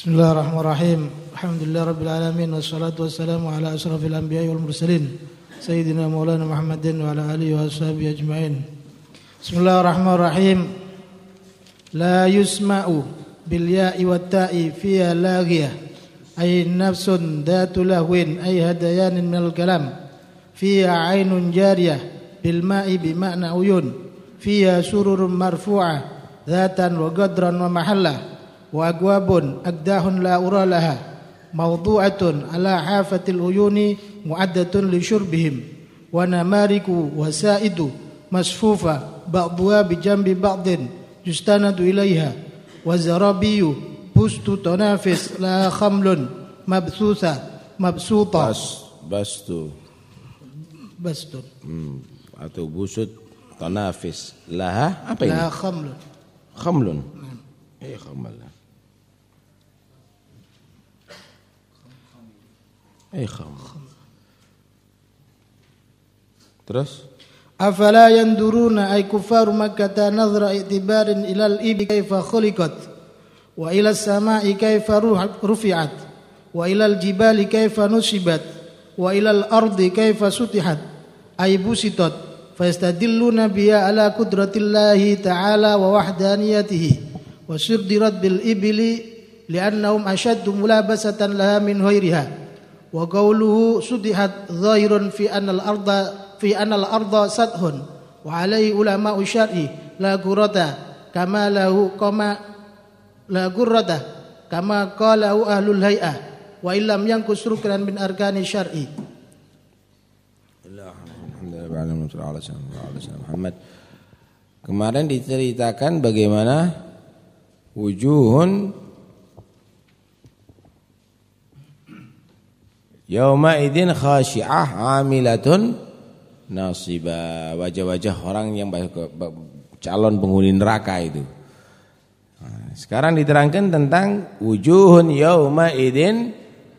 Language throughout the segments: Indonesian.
Bismillahirrahmanirrahim. Alhamdulillah rabbil alamin wassalatu wassalamu ala asrafil anbiya'i wal mursalin sayyidina maulana Muhammadin wa ala alihi wa ashabihi ajmain. Bismillahirrahmanirrahim. La yusma'u bil ya'i wat ta'i fiha laghiyah ay nafsun datu lahwin ay hadayanin minal kalam fiha ainun jariyah bil ma'i bi ma'na uyun fiha sururun marfu'ah dhatan wa gadran وأكواب أكداه لا أرى لها موضوعة على حافة العيون معدة لشربهم ونمارك وسائد مصفوفة بعضها بجنب بعض يستند إليها وزرابي بست تنافس لها خمل مبثوثة مبسوطة Bas, bastu. بست Hmm, atau busut tanafis. Laha apa ini? لها خمل Khamlun. Eh khamal. Eh kham. Terus? أفلا ينظرون أي كفار مكة نظر اعتبار إلى الإبل كيف خلقت وإلى السماء كيف رفعت وإلى الجبال كيف نصبت وإلى الأرض كيف سطحت أي بسطت فيستدلون بها على قدرة الله تعالى ووحدانيته وسردرت بالإبل لأنهم أشد ملابسة لها wa qawluhu sudihat zahirun fi anal arda fi anal arda sadhun. Wa alaihi ulama syar'i la gurata kama lahu kama la gurata kama qalahu ahlul hay'ah. Wa illam yankus ruknan min arkani syar'i. Muhammad. Kemarin diceritakan bagaimana wujuhun yauma idzin khashi'ah amilatun nasibah. Wajah-wajah orang yang calon penghuni neraka itu. Sekarang diterangkan tentang wujuhun yauma idzin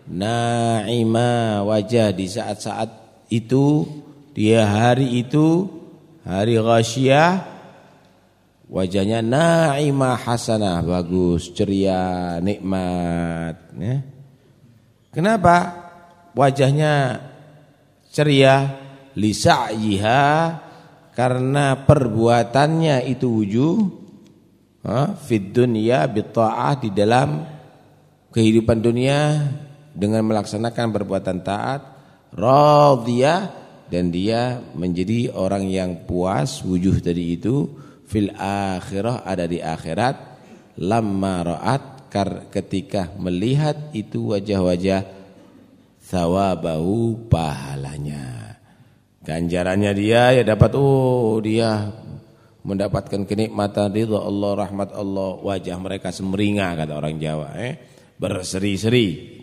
naima wajah di saat-saat itu dia hari itu hari ghasyiyah wajahnya naimah hasanah bagus ceria nikmat ya. kenapa wajahnya ceria lisa'yiha karena perbuatannya itu wujud fid dunya bitta'ah di dalam kehidupan dunia dengan melaksanakan perbuatan taat radhiyah dan dia menjadi orang yang puas wujuh tadi itu fil akhirah ada di akhirat lamma ra'at ketika melihat itu wajah-wajah thawabahu pahalanya ganjarannya dia ya dapat oh dia mendapatkan kenikmatan ridha Allah rahmat Allah wajah mereka semeringa kata orang Jawa eh berseri-seri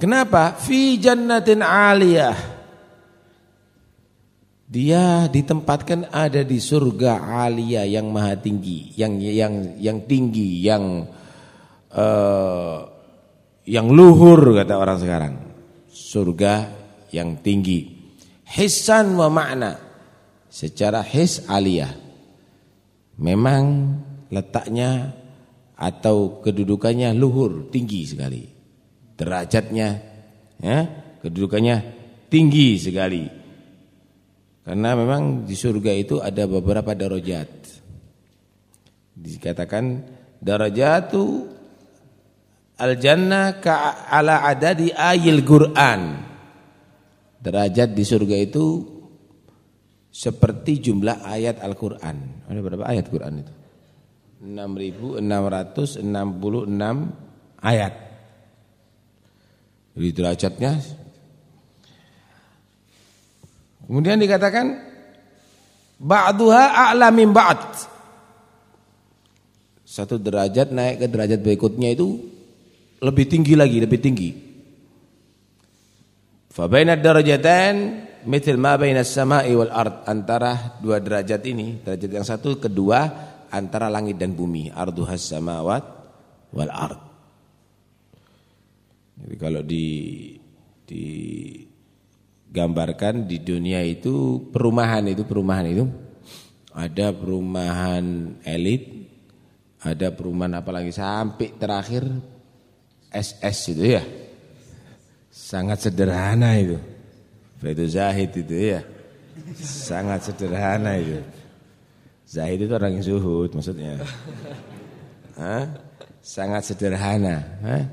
Kenapa? Fi jannatin aliyah. Dia ditempatkan ada di surga aliyah yang maha tinggi, yang yang yang tinggi, yang uh, yang luhur kata orang sekarang. Surga yang tinggi. Hissan wa makna. Secara his aliyah. Memang letaknya atau kedudukannya luhur, tinggi sekali derajatnya ya kedudukannya tinggi sekali karena memang di surga itu ada beberapa darajat dikatakan darajatu al jannah ka ala adadi ayil Quran. Derajat di surga itu seperti jumlah ayat Al-Qur'an. Ada berapa ayat Quran itu? 6666 ayat. Jadi derajatnya. Kemudian dikatakan ba'duha a'la min ba'd. Satu derajat naik ke derajat berikutnya itu lebih tinggi lagi, lebih tinggi. Fa baina darajatain mithl ma baina as-sama'i wal ard antara dua derajat ini, derajat yang satu kedua antara langit dan bumi, arduhas samawat wal ard. Jadi kalau di di gambarkan di dunia itu perumahan itu perumahan itu ada perumahan elit, Ada perumahan apalagi sampai terakhir SS itu ya. Sangat sederhana itu. Itu Zahid itu ya. Sangat sederhana itu. Zahid itu orang yang zuhud maksudnya. Hah? Sangat sederhana. Hah?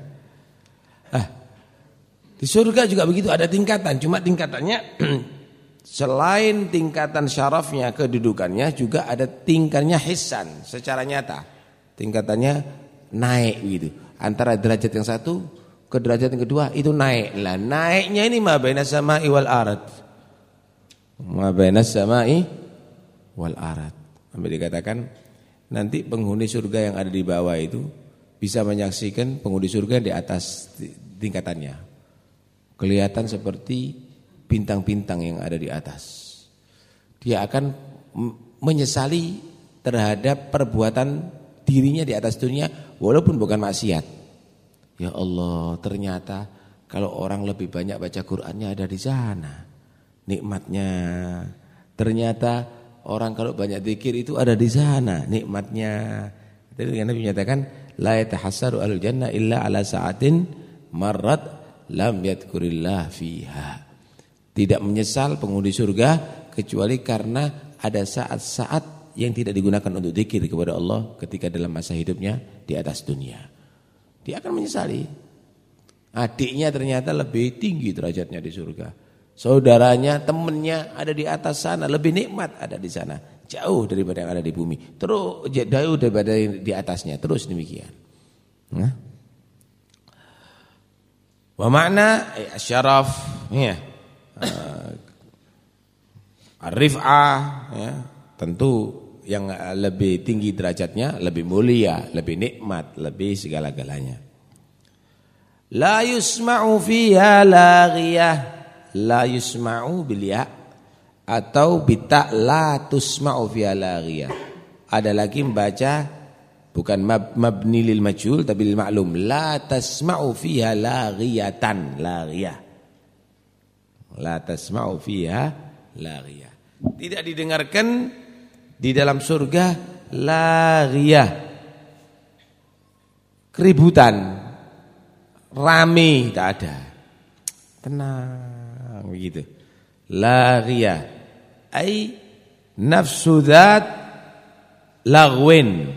Ah, di surga juga begitu ada tingkatan. Cuma tingkatannya selain tingkatan syarafnya, kedudukannya juga ada tingkatnya hisan secara nyata. Tingkatannya naik gitu. Antara derajat yang satu ke derajat yang kedua itu naik. Lah naiknya ini ma baina sama'i wal arad. Ma baina sama'i wal arad. Sampai dikatakan nanti penghuni surga yang ada di bawah itu bisa menyaksikan penghuni surga di atas tingkatannya. Kelihatan seperti bintang-bintang yang ada di atas. Dia akan menyesali terhadap perbuatan dirinya di atas dunia walaupun bukan maksiat. Ya Allah, ternyata kalau orang lebih banyak baca Qur'annya ada di sana. Nikmatnya. Ternyata Orang kalau banyak zikir itu ada di sana nikmatnya. Jadi Nabi menyatakan la yatahassaru al jannah illa ala sa'atin marrat lam yadhkurillah fiha. Tidak menyesal penghuni surga kecuali karena ada saat-saat yang tidak digunakan untuk zikir kepada Allah ketika dalam masa hidupnya di atas dunia. Dia akan menyesali. Adiknya ternyata lebih tinggi derajatnya di surga. Saudaranya, temannya ada di atas sana, lebih nikmat ada di sana. Jauh daripada yang ada di bumi. Terus jauh daripada yang di atasnya. Terus demikian. Nah. Wa makna eh, syaraf ya. Uh, Ar-rif'ah ya, tentu yang lebih tinggi derajatnya, lebih mulia, lebih nikmat, lebih segala-galanya. La yusma'u fiha laghiyah la yusma'u bil ya atau bita la tusma'u fi alaghiyah. Ada lagi membaca bukan mab, mabni lil majhul tapi lil ma'lum la tasma'u fiha laghiyatan laghiyah. La tasma'u fiha laghiyah. Tidak didengarkan di dalam surga laghiyah. Keributan rame tidak ada. Tenang begitu. Laghiya ai nafsu dzat lagwin.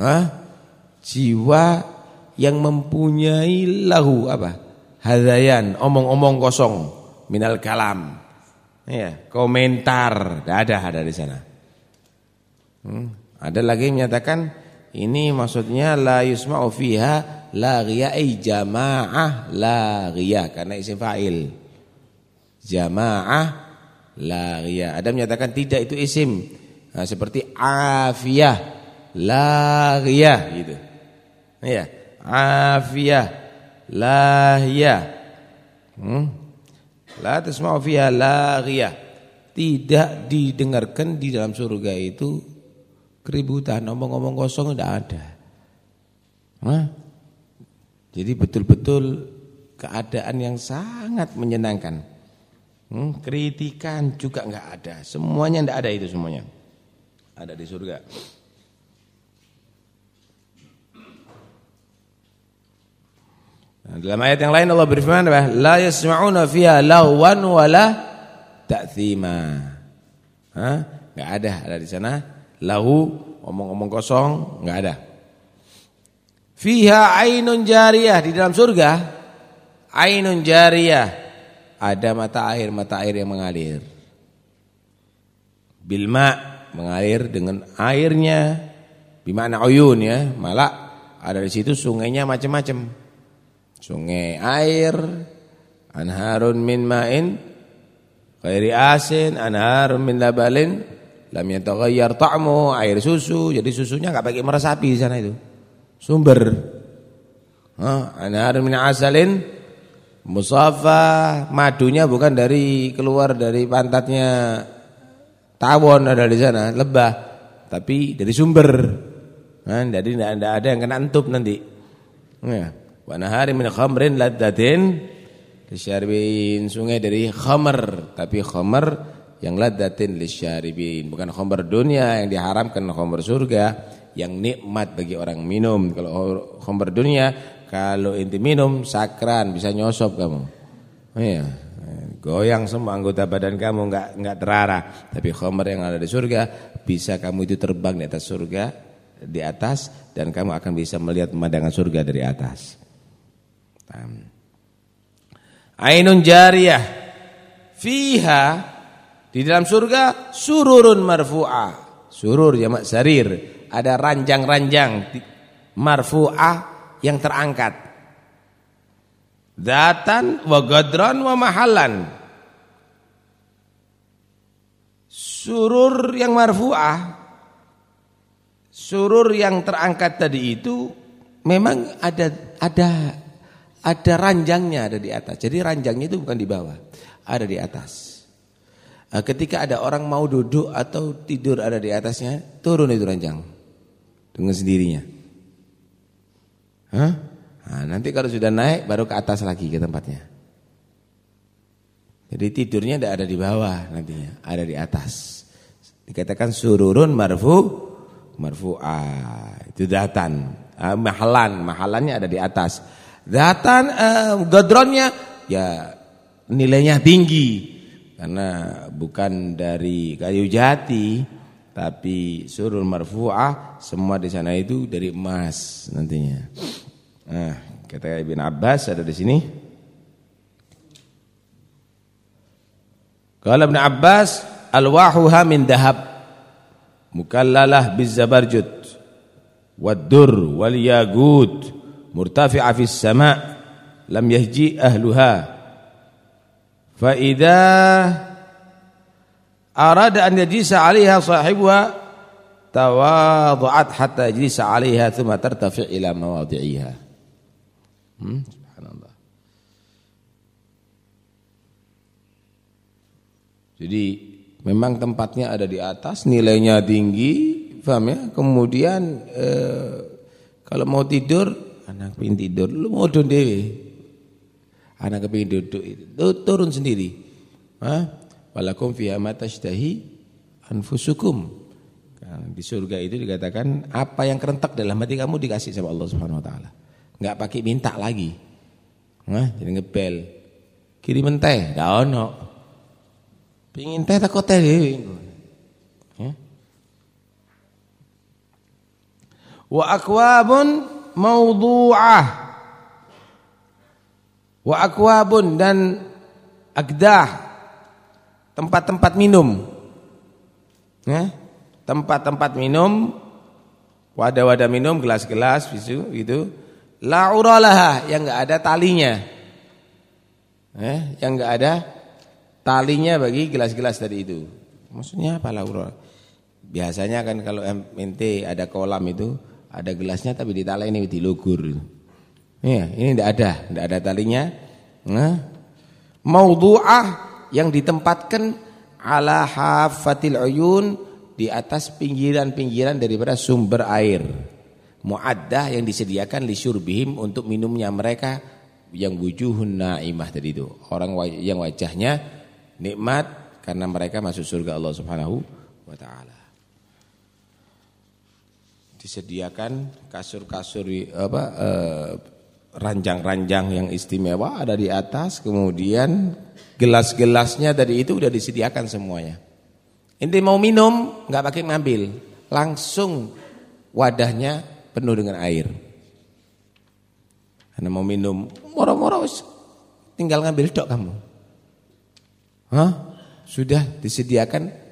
Hah? Jiwa yang mempunyai lahu apa? Hadayan, omong-omong kosong minal kalam. Ya, komentar, tidak ada ada di sana. Hmm. Ada lagi menyatakan ini maksudnya la yusma'u fiha la ghiya ay jamaah la ghiya karena isim fa'il jamaah laghiyah. Ada menyatakan tidak itu isim. Nah, seperti afiyah laghiyah gitu. Ya, afiyah lahiyah. Hmm? La tasma'u fiha laghiyah. Tidak didengarkan di dalam surga itu keributan, omong-omong kosong tidak ada. Hah? Jadi betul-betul keadaan yang sangat menyenangkan. Hmm, kritikan juga enggak ada. Semuanya enggak ada itu semuanya. Ada di surga. Nah, dalam ayat yang lain Allah berfirman? La yasma'una fiha lawan wala ta'thima. Hah? Enggak ada ada di sana. Lahu omong-omong kosong enggak ada. Fiha ainun jariyah di dalam surga. Ainun jariyah ada mata air mata air yang mengalir. Bilma mengalir dengan airnya bimana uyun ya, malah ada di situ sungainya macam-macam. Sungai air, anharun min ma'in ghairi asin, anharun min labalin lam yataghayyar ta'mu, air susu, jadi susunya enggak pakai meresapi di sana itu. Sumber. Ha, anharun min asalin Musafa madunya bukan dari keluar dari pantatnya tawon ada di sana, lebah, tapi dari sumber. Nah, jadi tidak ada yang kena entup nanti. Ya. Wa nahari min khamrin laddatin lisyaribin. Sungai dari khamar, tapi khamar yang laddatin lisyaribin, bukan khamar dunia yang diharamkan khamar surga. yang nikmat bagi orang minum. Kalau khamr dunia, kalau inti minum sakran bisa nyosop kamu. Oh iya. Goyang semua anggota badan kamu enggak enggak terarah. Tapi khamr yang ada di surga bisa kamu itu terbang di atas surga di atas dan kamu akan bisa melihat pemandangan surga dari atas. Ainun jariyah fiha di dalam surga sururun marfu'ah. Surur jamak sarir, ada ranjang-ranjang marfu'ah yang terangkat. Datan wa gadran wa mahalan. Surur yang marfu'ah surur yang terangkat tadi itu memang ada ada ada ranjangnya ada di atas. Jadi ranjangnya itu bukan di bawah, ada di atas. Nah, ketika ada orang mau duduk atau tidur ada di atasnya, turun itu ranjang dengan sendirinya. Hah? Nah, nanti kalau sudah naik baru ke atas lagi ke tempatnya. Jadi tidurnya tidak ada di bawah nantinya, ada di atas. Dikatakan sururun marfu marfu'ah. Itu datan. Uh, mahalan, mahalannya ada di atas. Datan uh, godronnya ya nilainya tinggi karena bukan dari kayu jati tapi surul marfu'ah semua di sana itu dari emas nantinya. Nah, kata Ibn Abbas ada di sini. Kalau Ibn Abbas alwahuha min dahab mukallalah bizabarjud wad-dur wal yagut murtafi'a fis sama' lam yahji ahluha fa idza arada an yajisa 'alaiha sahibuha tawadhu'at hatta yajlisa 'alaiha thumma tartafi' ila mawadhi'iha hmm? Subhanallah. Jadi memang tempatnya ada di atas nilainya tinggi paham ya? Kemudian eh, kalau mau tidur anak pengen tidur lu mau dewe anak pengen duduk itu. Turun sendiri. Ha walakum fiha ma anfusukum. Nah, di surga itu dikatakan apa yang kerentak dalam hati kamu dikasih sama Allah Subhanahu wa taala. Enggak pakai minta lagi. Hah, jadi ngebel. Kirim teh. Enggak ono. Pengin teh tak teh ya wa akwabun maudhu'ah wa akwabun dan agdah. Tempat-tempat minum. Ya? Tempat-tempat minum. Wadah-wadah minum gelas-gelas gitu gitu. La uralaha yang enggak ada talinya. Ya? Yang enggak ada talinya bagi gelas-gelas tadi itu. Maksudnya apa la biasanya kan kalau MNT ada kolam itu ada gelasnya tapi di tali ini dilugur. Ya, ini tidak ada, tidak ada talinya. Nah, maudhu'ah yang ditempatkan ala hafatil uyun di atas pinggiran-pinggiran daripada sumber air. Muaddah yang disediakan li syurbihim untuk minumnya mereka yang wujuhun naimah tadi itu. Orang yang wajahnya nikmat karena mereka masuk surga Allah Subhanahu wa taala disediakan kasur-kasur apa eh, ranjang-ranjang yang istimewa ada di atas, kemudian gelas-gelasnya tadi itu udah disediakan semuanya. Inti mau minum nggak pakai ngambil, langsung wadahnya penuh dengan air. Karena mau minum, moro-moro tinggal ngambil dok kamu. Hah? Sudah disediakan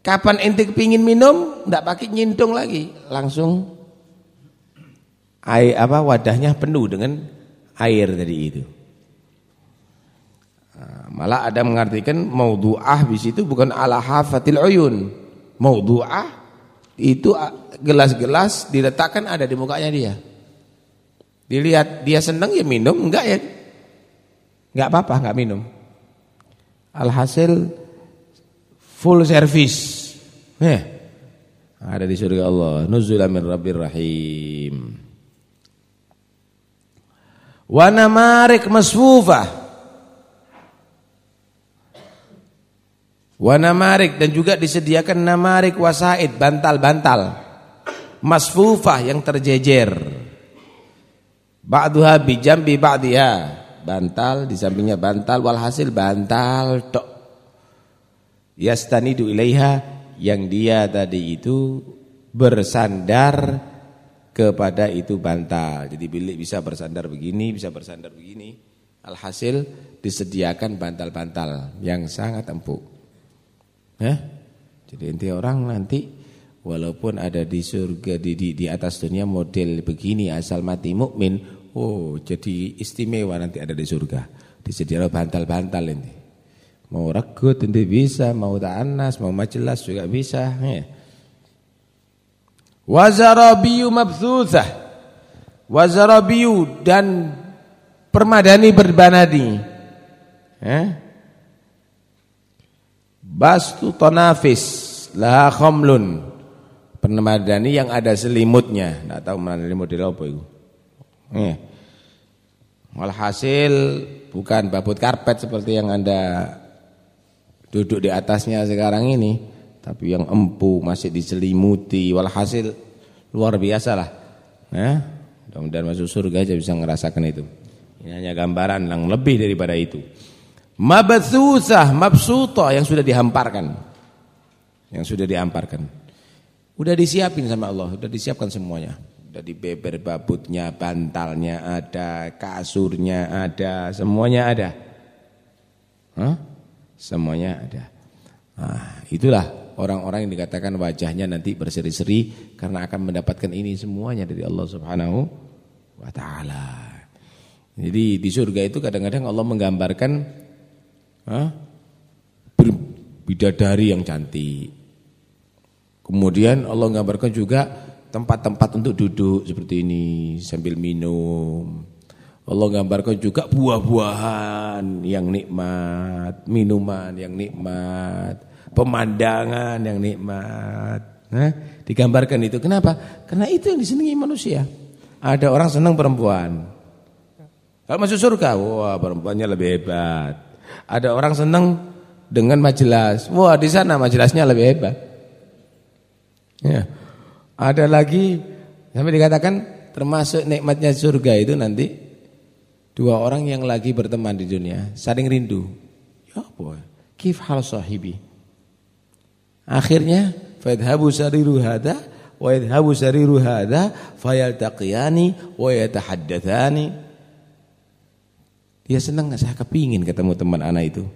Kapan ente kepingin minum, ndak pakai nyintung lagi, langsung air apa wadahnya penuh dengan air tadi itu. Nah, malah ada mengartikan maudhu'ah di situ bukan ala hafatil uyun. Maudhu'ah itu gelas-gelas diletakkan ada di mukanya dia. Dilihat dia senang ya minum, enggak ya enggak apa-apa, enggak minum. Alhasil full service. Eh, ada di surga Allah. Nuzulan min Rabbir Rahim. Wa namarik masfufah. Wa namarik dan juga disediakan namarik wasaid, bantal-bantal. masfufah yang terjejer. Ba'duha bi jambi ba'diha. Bantal di sampingnya bantal walhasil bantal tok. Yastanidu ilaiha yang dia tadi itu bersandar kepada itu bantal. Jadi bilik bisa bersandar begini, bisa bersandar begini. Alhasil disediakan bantal-bantal yang sangat empuk. Eh? Jadi inti orang nanti walaupun ada di surga di, di di atas dunia model begini asal mati mukmin, oh jadi istimewa nanti ada di surga. Disediakan bantal-bantal ini. Mau regut nanti bisa, mau ta'annas, mau majelas juga bisa. Ya. Wazarabiyu mabthuthah. Wazarabiyu dan permadani berbanadi. Eh? Bastu tonafis laha khamlun. Permadani yang ada selimutnya. Tidak tahu mana model apa itu. Eh. Walhasil bukan babut karpet seperti yang Anda duduk di atasnya sekarang ini, tapi yang empu masih diselimuti. Walhasil luar biasa lah. Eh? Mudah-mudahan masuk surga aja bisa ngerasakan itu. Ini hanya gambaran yang lebih daripada itu. Mabatsusah, mabsuta yang sudah dihamparkan. Yang sudah dihamparkan. Udah disiapin sama Allah, udah disiapkan semuanya. Udah dibeber babutnya, bantalnya ada, kasurnya ada, semuanya ada. Hah? Semuanya ada. Nah, itulah orang-orang yang dikatakan wajahnya nanti berseri-seri karena akan mendapatkan ini semuanya dari Allah Subhanahu wa taala. Jadi di surga itu kadang-kadang Allah menggambarkan huh, bidadari yang cantik. Kemudian Allah menggambarkan juga tempat-tempat untuk duduk seperti ini sambil minum. Allah gambarkan juga buah-buahan yang nikmat, minuman yang nikmat, pemandangan yang nikmat. Nah, digambarkan itu. Kenapa? Karena itu yang disenangi manusia. Ada orang senang perempuan. Kalau masuk surga, wah perempuannya lebih hebat. Ada orang senang dengan majelis. Wah di sana majelisnya lebih hebat. Ya. Ada lagi sampai dikatakan termasuk nikmatnya surga itu nanti dua orang yang lagi berteman di dunia saling rindu. Ya boy, kif hal sahibi. Akhirnya fadhabu sariru hada wa yadhhabu sariru hada fayaltaqiyani wa yatahaddatsani dia senang saya kepingin ketemu teman anak itu.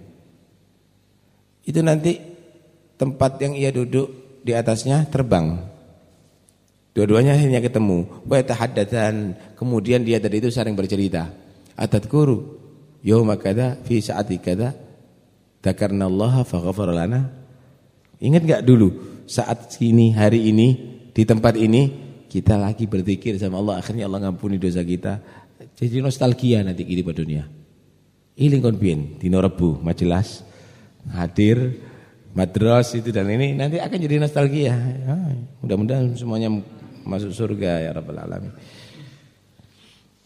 Itu nanti tempat yang ia duduk di atasnya terbang. Dua-duanya hanya ketemu. Wa tahaddatsan. Kemudian dia tadi itu sering bercerita. Atadkuru yauma kada fi saati kada dzakarna Allah faghfara lana. Ingat enggak dulu saat ini hari ini di tempat ini kita lagi berzikir sama Allah akhirnya Allah ngampuni dosa kita. Jadi nostalgia nanti di dunia. Iling kon biyen dina Rebu majelas hadir madras itu dan ini nanti akan jadi nostalgia. Ya, mudah-mudahan semuanya masuk surga ya rabbal alamin.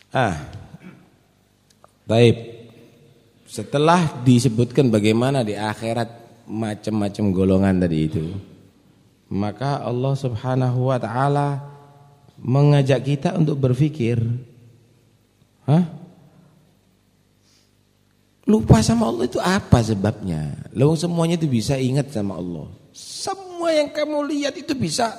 Ah. Baik. Setelah disebutkan bagaimana di akhirat macam-macam golongan tadi itu, maka Allah Subhanahu wa taala mengajak kita untuk berpikir, Hah? Lupa sama Allah itu apa sebabnya? Lalu semuanya itu bisa ingat sama Allah. Semua yang kamu lihat itu bisa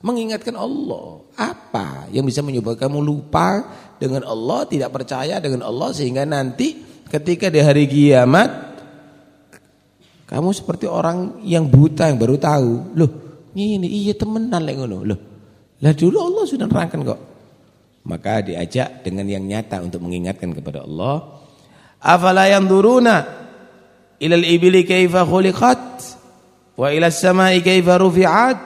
mengingatkan Allah. Apa yang bisa menyebabkan kamu lupa dengan Allah, tidak percaya dengan Allah sehingga nanti ketika di hari kiamat kamu seperti orang yang buta yang baru tahu. Loh, ini iya temenan lek ngono. Loh. Lah dulu Allah sudah nerangkan kok. Maka diajak dengan yang nyata untuk mengingatkan kepada Allah Afala yanzuruna ila al-ibili kaifa khuliqat wa ila as-sama'i kaifa rufi'at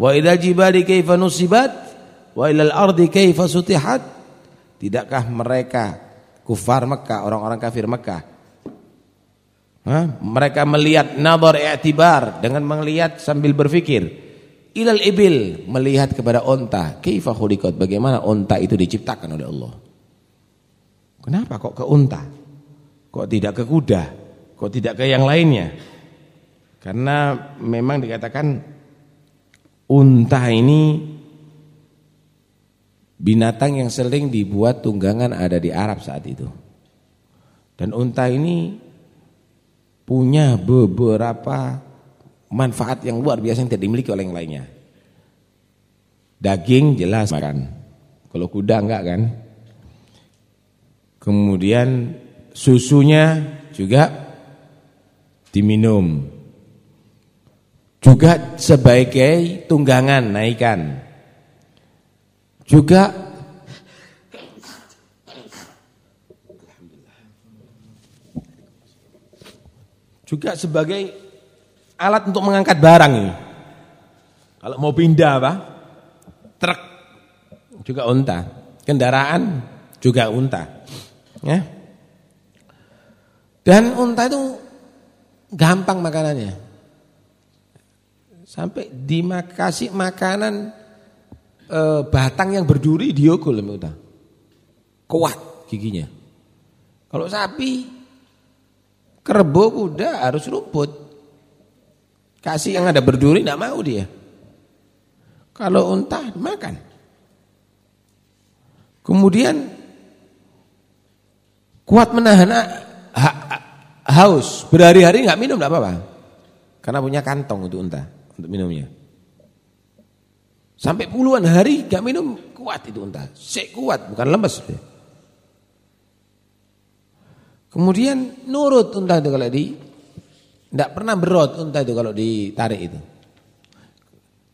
wa ila al-jibali kaifa nusibat wa ila al-ardi kaifa sutihat Tidakkah mereka kufar Mekah, orang-orang kafir Mekah? Mereka melihat nazar i'tibar dengan melihat sambil berfikir. Ilal ibil melihat kepada onta. Kaifa khuliqat? Bagaimana onta itu diciptakan oleh Allah? Kenapa kok ke unta? Kok tidak ke kuda? Kok tidak ke yang lainnya? Karena memang dikatakan unta ini binatang yang sering dibuat tunggangan ada di Arab saat itu. Dan unta ini punya beberapa manfaat yang luar biasa yang tidak dimiliki oleh yang lainnya. Daging jelas makan. Kalau kuda enggak kan? Kemudian susunya juga diminum. Juga sebagai tunggangan naikkan. Juga juga sebagai alat untuk mengangkat barang ini. Kalau mau pindah apa? Truk juga unta. Kendaraan juga unta. Ya. Dan unta itu gampang makanannya. Sampai dimakasih makanan e, batang yang berduri diokul unta. Kuat giginya. Kalau sapi kerbau kuda harus rumput. Kasih yang ada berduri tidak mau dia. Kalau unta makan. Kemudian kuat menahan ha haus. Berhari-hari nggak minum tidak apa-apa. Karena punya kantong untuk unta untuk minumnya. Sampai puluhan hari nggak minum kuat itu unta. Sek kuat bukan lemes. Kemudian nurut unta itu kalau di tidak pernah berot unta itu kalau ditarik itu.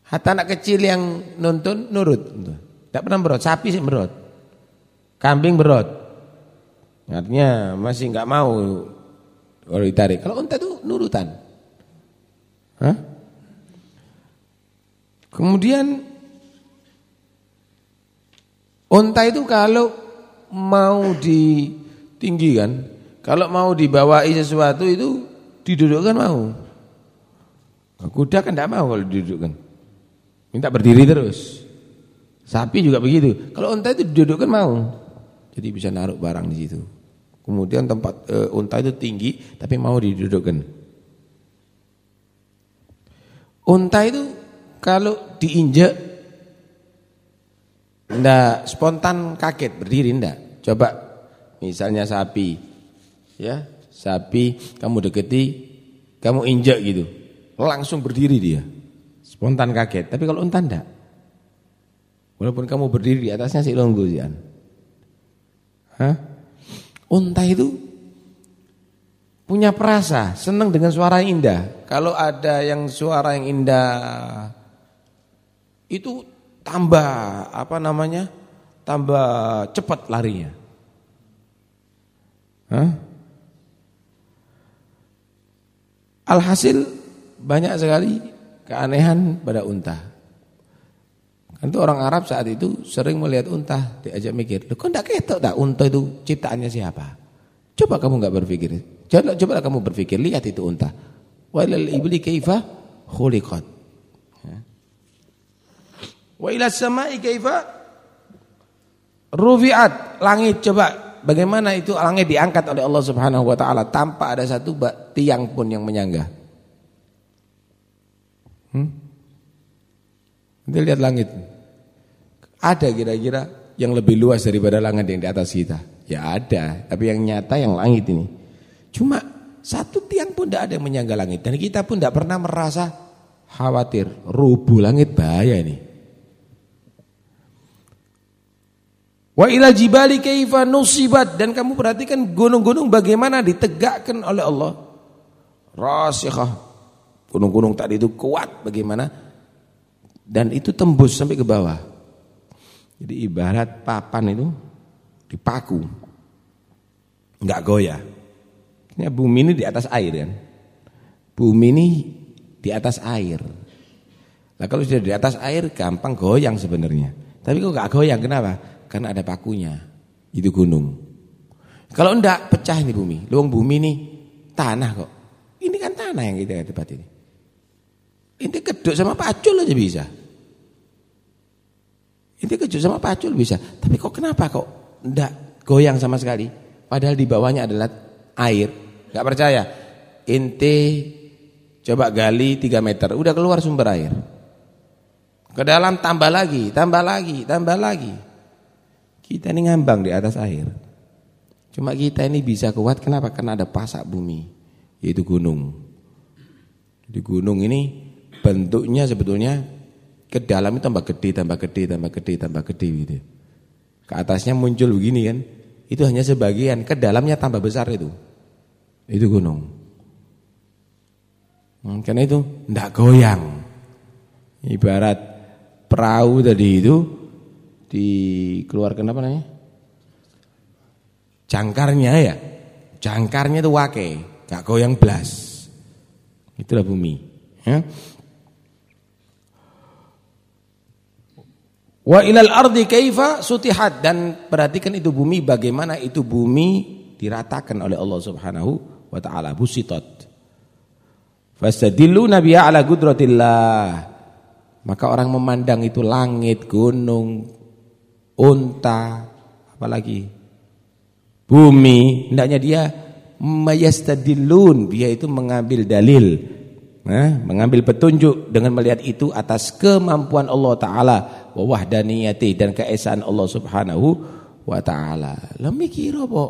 Hatta anak kecil yang nonton nurut. Tidak pernah berot. Sapi sih berot. Kambing berot. Artinya masih nggak mau kalau ditarik. Kalau unta itu nurutan. Hah? Kemudian unta itu kalau mau ditinggikan, kalau mau dibawai sesuatu itu didudukkan mau. Kuda kan tidak mau kalau didudukkan. Minta berdiri terus. Sapi juga begitu. Kalau unta itu didudukkan mau. Jadi bisa naruh barang di situ. Kemudian tempat e, unta itu tinggi tapi mau didudukkan. Unta itu kalau diinjak ndak spontan kaget berdiri ndak. Coba misalnya sapi ya sapi kamu deketi, kamu injak gitu, langsung berdiri dia. Spontan kaget. Tapi kalau unta enggak. Walaupun kamu berdiri di atasnya si longgo jian. Hah? Unta itu punya perasa, senang dengan suara yang indah. Kalau ada yang suara yang indah itu tambah apa namanya? tambah cepat larinya. Hah? Alhasil banyak sekali keanehan pada unta. Kan itu orang Arab saat itu sering melihat unta, diajak mikir, "Loh kok enggak ketok tak unta itu ciptaannya siapa?" Coba kamu enggak berpikir. Coba coba kamu berpikir, lihat itu unta. Wa ilal ibli kaifa khuliqat. Ya. Wa ilas sama'i kaifa rufi'at. Langit coba bagaimana itu langit diangkat oleh Allah Subhanahu wa taala tanpa ada satu tiang pun yang menyangga. Hmm? Nanti lihat langit. Ada kira-kira yang lebih luas daripada langit yang di atas kita? Ya ada, tapi yang nyata yang langit ini. Cuma satu tiang pun tidak ada yang menyangga langit dan kita pun tidak pernah merasa khawatir rubuh langit bahaya ini. Wa ila jibali kaifa nusibat dan kamu perhatikan gunung-gunung bagaimana ditegakkan oleh Allah. Rasikhah. Gunung-gunung tadi itu kuat bagaimana dan itu tembus sampai ke bawah. Jadi ibarat papan itu dipaku. Enggak goyah. Ini bumi ini di atas air kan. Bumi ini di atas air. Nah kalau sudah di atas air gampang goyang sebenarnya. Tapi kok enggak goyang kenapa? Karena ada pakunya. Itu gunung. Kalau enggak pecah ini bumi. Luang bumi ini tanah kok. Ini kan tanah yang kita tempat ini. Ini keduk sama pacul aja bisa. Ini keduk sama pacul bisa. Tapi kok kenapa kok enggak goyang sama sekali? Padahal di bawahnya adalah air. Enggak percaya? Inti coba gali 3 meter, udah keluar sumber air. Ke dalam tambah lagi, tambah lagi, tambah lagi. Kita ini ngambang di atas air. Cuma kita ini bisa kuat kenapa? Karena ada pasak bumi, yaitu gunung. Di gunung ini bentuknya sebetulnya ke dalam itu tambah gede, tambah gede, tambah gede, tambah gede gitu. Ke atasnya muncul begini kan. Itu hanya sebagian, ke dalamnya tambah besar itu. Itu gunung. Hmm, karena itu tidak goyang. Ibarat perahu tadi itu dikeluarkan apa namanya? Jangkarnya ya. Jangkarnya itu wake, gak goyang blas. Itulah bumi. Ya. Wa ilal ardi kaifa sutihat dan perhatikan itu bumi bagaimana itu bumi diratakan oleh Allah Subhanahu wa taala busitat. Fastadillu nabiyya ala qudratillah. Maka orang memandang itu langit, gunung, unta, apalagi bumi, hendaknya dia mayastadillun, dia itu mengambil dalil, nah, mengambil petunjuk dengan melihat itu atas kemampuan Allah taala wa wahdaniyati dan keesaan Allah Subhanahu wa taala. Lah mikir apa?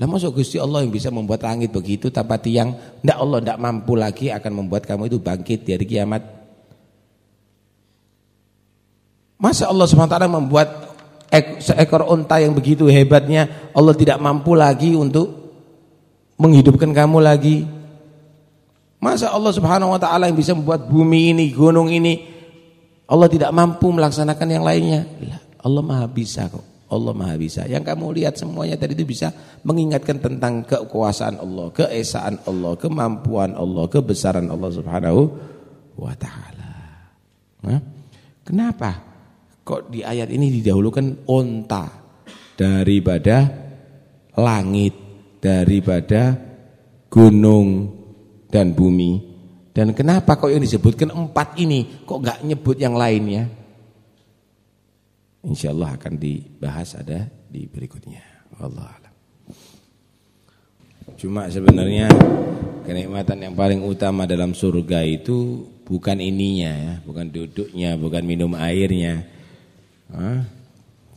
Lah masuk Gusti Allah yang bisa membuat langit begitu tanpa tiang, ndak Allah ndak mampu lagi akan membuat kamu itu bangkit di hari kiamat. Masa Allah SWT membuat seekor unta yang begitu hebatnya Allah tidak mampu lagi untuk menghidupkan kamu lagi. Masa Allah Subhanahu wa taala yang bisa membuat bumi ini, gunung ini Allah tidak mampu melaksanakan yang lainnya? Allah Maha bisa kok. Allah Maha bisa. Yang kamu lihat semuanya tadi itu bisa mengingatkan tentang kekuasaan Allah, keesaan Allah, kemampuan Allah, kebesaran Allah Subhanahu wa taala. Kenapa kok di ayat ini didahulukan onta daripada langit, daripada gunung dan bumi? Dan kenapa kok yang disebutkan empat ini kok nggak nyebut yang lainnya? insyaallah akan dibahas ada di berikutnya. Allah. Cuma sebenarnya kenikmatan yang paling utama dalam surga itu bukan ininya ya, bukan duduknya, bukan minum airnya.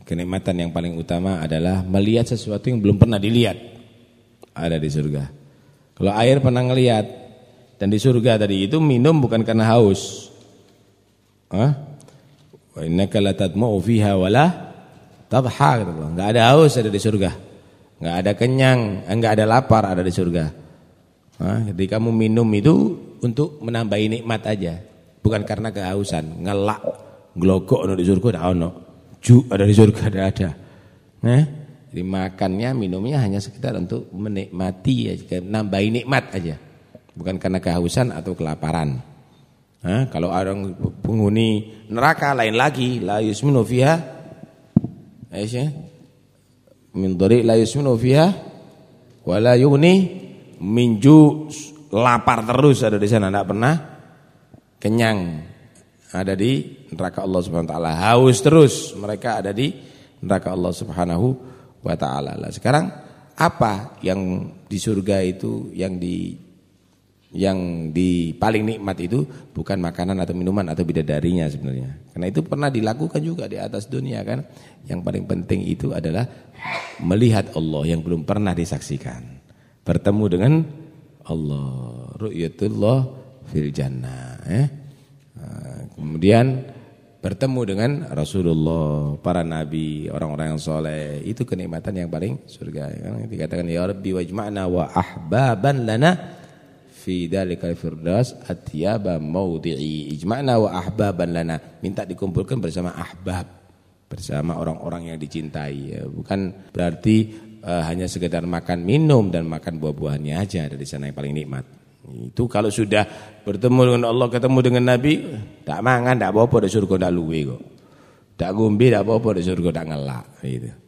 Kenikmatan yang paling utama adalah melihat sesuatu yang belum pernah dilihat ada di surga. Kalau air pernah ngelihat dan di surga tadi itu minum bukan karena haus. Hah? Wa innaka fiha wala Allah. Enggak ada haus ada di surga. Enggak ada kenyang, enggak ada lapar ada di surga. Nah, jadi kamu minum itu untuk menambahi nikmat aja, bukan karena kehausan. Ngelak, glogok di surga ada ono. Ju ada di surga ada ada. Nah, jadi makannya, minumnya hanya sekitar untuk menikmati ya, nambahi nikmat aja. Bukan karena kehausan atau kelaparan. Hah? Kalau orang penghuni neraka lain lagi, la yusminu fiha Aisyah min dari la yusminu fiha wala yughni minju lapar terus ada di sana tidak pernah kenyang ada di neraka Allah Subhanahu wa taala haus terus mereka ada di neraka Allah Subhanahu wa taala sekarang apa yang di surga itu yang di yang di paling nikmat itu bukan makanan atau minuman atau bidadarinya sebenarnya. Karena itu pernah dilakukan juga di atas dunia kan. Yang paling penting itu adalah melihat Allah yang belum pernah disaksikan. Bertemu dengan Allah. Ru'yatullah fil jannah. Eh? Kemudian bertemu dengan Rasulullah, para nabi, orang-orang yang soleh. Itu kenikmatan yang paling surga. Kan? Dikatakan ya Rabbi wajma'na wa ahbaban lana fi dalikal firdaus atyaba maudhi'i ijma'na wa ahbaban lana minta dikumpulkan bersama ahbab bersama orang-orang yang dicintai ya, bukan berarti uh, hanya sekedar makan minum dan makan buah-buahannya aja dari sana yang paling nikmat itu kalau sudah bertemu dengan Allah ketemu dengan Nabi tak mangan tak apa-apa di surga tak luwe kok. Tak gumbi tak apa-apa di surga tak ngelak gitu